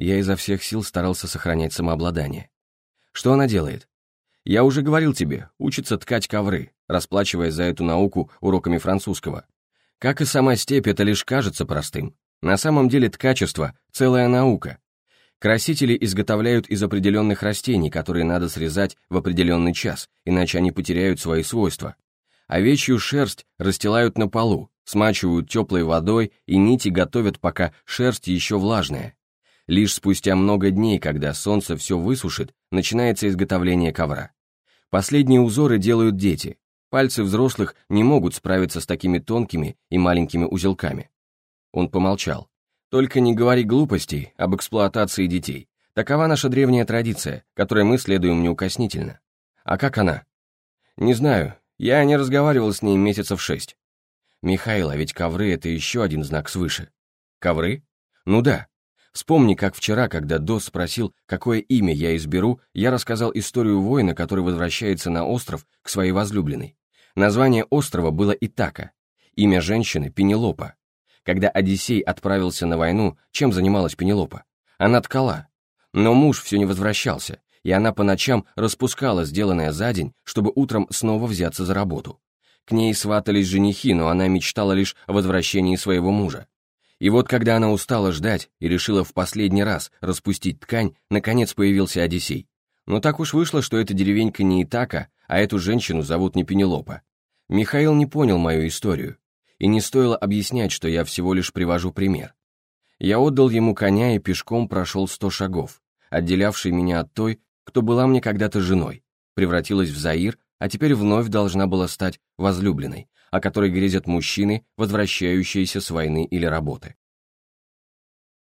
Я изо всех сил старался сохранять самообладание. Что она делает? Я уже говорил тебе, учится ткать ковры, расплачиваясь за эту науку уроками французского. Как и сама степь, это лишь кажется простым. На самом деле ткачество — целая наука. Красители изготовляют из определенных растений, которые надо срезать в определенный час, иначе они потеряют свои свойства. Овечью шерсть расстилают на полу, смачивают теплой водой и нити готовят, пока шерсть еще влажная. Лишь спустя много дней, когда солнце все высушит, начинается изготовление ковра. Последние узоры делают дети. Пальцы взрослых не могут справиться с такими тонкими и маленькими узелками. Он помолчал. «Только не говори глупостей об эксплуатации детей. Такова наша древняя традиция, которой мы следуем неукоснительно. А как она?» «Не знаю. Я не разговаривал с ней месяцев шесть». «Михаил, а ведь ковры — это еще один знак свыше». «Ковры?» «Ну да. Вспомни, как вчера, когда Дос спросил, какое имя я изберу, я рассказал историю воина, который возвращается на остров к своей возлюбленной. Название острова было Итака, имя женщины — Пенелопа. Когда Одиссей отправился на войну, чем занималась Пенелопа? Она ткала. Но муж все не возвращался, и она по ночам распускала сделанное за день, чтобы утром снова взяться за работу. К ней сватались женихи, но она мечтала лишь о возвращении своего мужа. И вот когда она устала ждать и решила в последний раз распустить ткань, наконец появился Одиссей. Но так уж вышло, что эта деревенька не Итака, а эту женщину зовут не Пенелопа. Михаил не понял мою историю, и не стоило объяснять, что я всего лишь привожу пример. Я отдал ему коня и пешком прошел сто шагов, отделявший меня от той, кто была мне когда-то женой, превратилась в Заир, а теперь вновь должна была стать возлюбленной, о которой грезят мужчины, возвращающиеся с войны или работы.